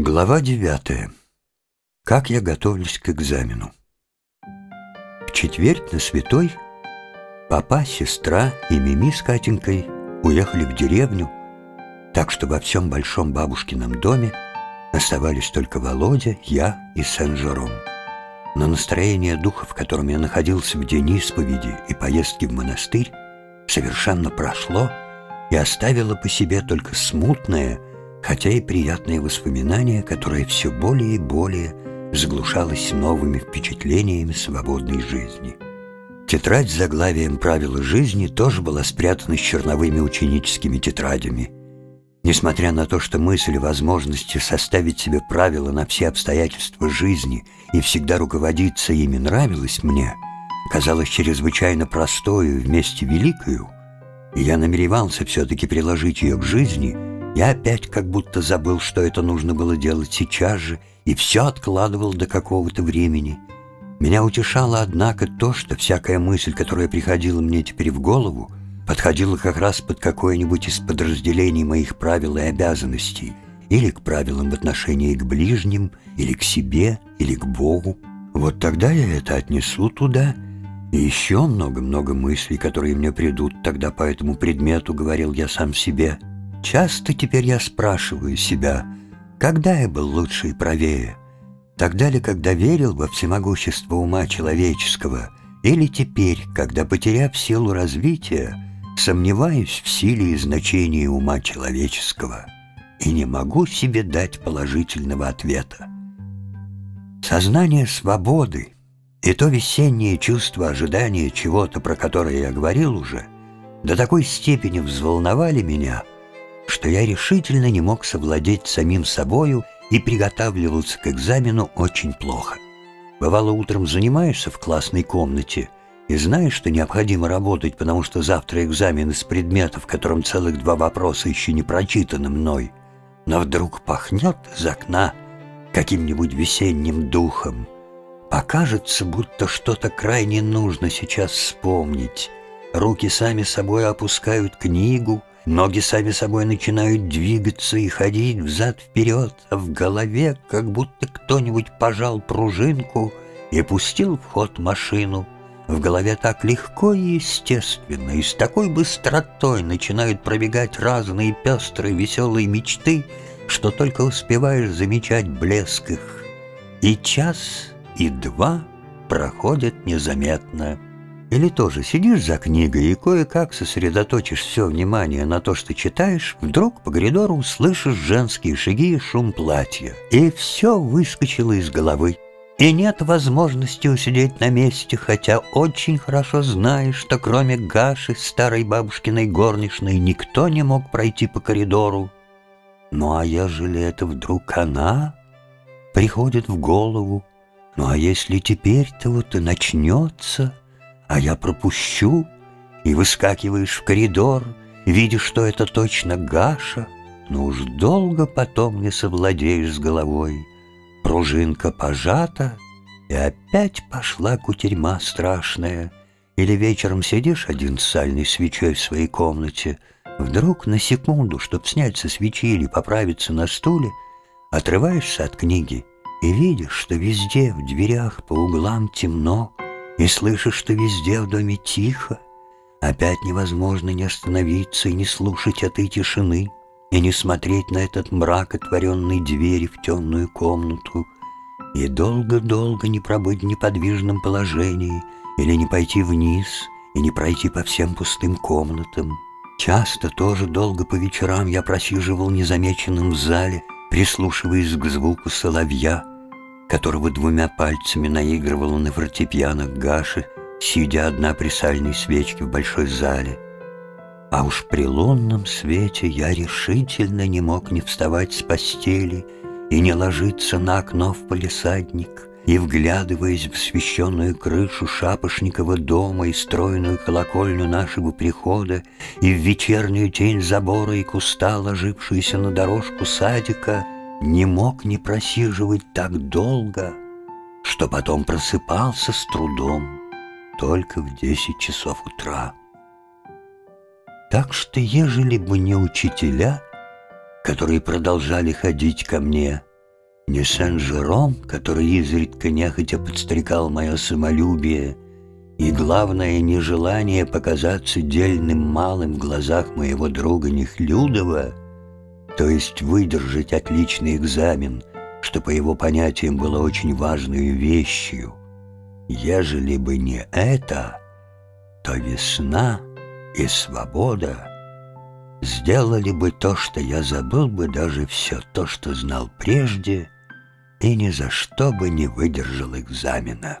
Глава девятая. Как я готовлюсь к экзамену. В четверг на святой папа, сестра и Мими с Катенькой уехали в деревню, так что во всем большом бабушкином доме оставались только Володя, я и Сен-Жером. Но настроение духа, в котором я находился в день исповеди и поездки в монастырь, совершенно прошло и оставило по себе только смутное, хотя и приятные воспоминания, которое все более и более заглушалось новыми впечатлениями свободной жизни. Тетрадь с заглавием «Правила жизни» тоже была спрятана с черновыми ученическими тетрадями. Несмотря на то, что мысль о возможности составить себе правила на все обстоятельства жизни и всегда руководиться ими нравилась мне, казалась чрезвычайно простою и вместе великою, и я намеревался все-таки приложить ее к жизни – я опять как будто забыл, что это нужно было делать сейчас же, и все откладывал до какого-то времени. Меня утешало, однако, то, что всякая мысль, которая приходила мне теперь в голову, подходила как раз под какое-нибудь из подразделений моих правил и обязанностей, или к правилам в отношении к ближним, или к себе, или к Богу. Вот тогда я это отнесу туда, и еще много-много мыслей, которые мне придут тогда по этому предмету, говорил я сам себе – Часто теперь я спрашиваю себя, когда я был лучше и правее? Тогда ли, когда верил во всемогущество ума человеческого, или теперь, когда, потеряв силу развития, сомневаюсь в силе и значении ума человеческого и не могу себе дать положительного ответа? Сознание свободы и то весеннее чувство ожидания чего-то, про которое я говорил уже, до такой степени взволновали меня — что я решительно не мог совладеть самим собою и приготавливался к экзамену очень плохо. Бывало, утром занимаешься в классной комнате и знаешь, что необходимо работать, потому что завтра экзамен из предметов, в котором целых два вопроса еще не прочитаны мной, но вдруг пахнет из окна каким-нибудь весенним духом. Покажется, будто что-то крайне нужно сейчас вспомнить. Руки сами собой опускают книгу, Ноги сами собой начинают двигаться и ходить взад-вперед, а в голове как будто кто-нибудь пожал пружинку и пустил в ход машину. В голове так легко и естественно, и с такой быстротой начинают пробегать разные пестрые веселые мечты, что только успеваешь замечать блеск их. И час, и два проходят незаметно. Или тоже сидишь за книгой и кое-как сосредоточишь все внимание на то, что читаешь, вдруг по коридору услышишь женские шаги и шум платья, и все выскочило из головы. И нет возможности усидеть на месте, хотя очень хорошо знаешь, что кроме Гаши, старой бабушкиной горничной, никто не мог пройти по коридору. Ну а ежели это вдруг она приходит в голову, ну а если теперь-то вот и начнется а я пропущу, и выскакиваешь в коридор, видишь, что это точно Гаша, но уж долго потом не совладеешь с головой. Пружинка пожата, и опять пошла кутерьма страшная. Или вечером сидишь один с сальной свечой в своей комнате, вдруг на секунду, чтоб снять со свечи или поправиться на стуле, отрываешься от книги и видишь, что везде, в дверях, по углам темно, и слышишь, что везде в доме тихо. Опять невозможно не остановиться и не слушать этой тишины, и не смотреть на этот мрак отворенной двери в темную комнату, и долго-долго не пробыть в неподвижном положении, или не пойти вниз, и не пройти по всем пустым комнатам. Часто тоже долго по вечерам я просиживал незамеченным в зале, прислушиваясь к звуку соловья, которого двумя пальцами наигрывала на фортепиано Гаши, сидя одна при сальной свечке в большой зале. А уж при лунном свете я решительно не мог не вставать с постели и не ложиться на окно в полисадник, и, вглядываясь в священную крышу шапошникова дома и стройную колокольню нашего прихода, и в вечернюю тень забора и куста, ложившуюся на дорожку садика — не мог не просиживать так долго, что потом просыпался с трудом только в десять часов утра. Так что, ежели бы не учителя, которые продолжали ходить ко мне, не Сен-Жером, который изредка нехотя подстрекал мое самолюбие, и, главное, нежелание показаться дельным малым в глазах моего друга Нехлюдова, то есть выдержать отличный экзамен, что по его понятиям было очень важной вещью. Ежели бы не это, то весна и свобода сделали бы то, что я забыл бы даже все то, что знал прежде, и ни за что бы не выдержал экзамена.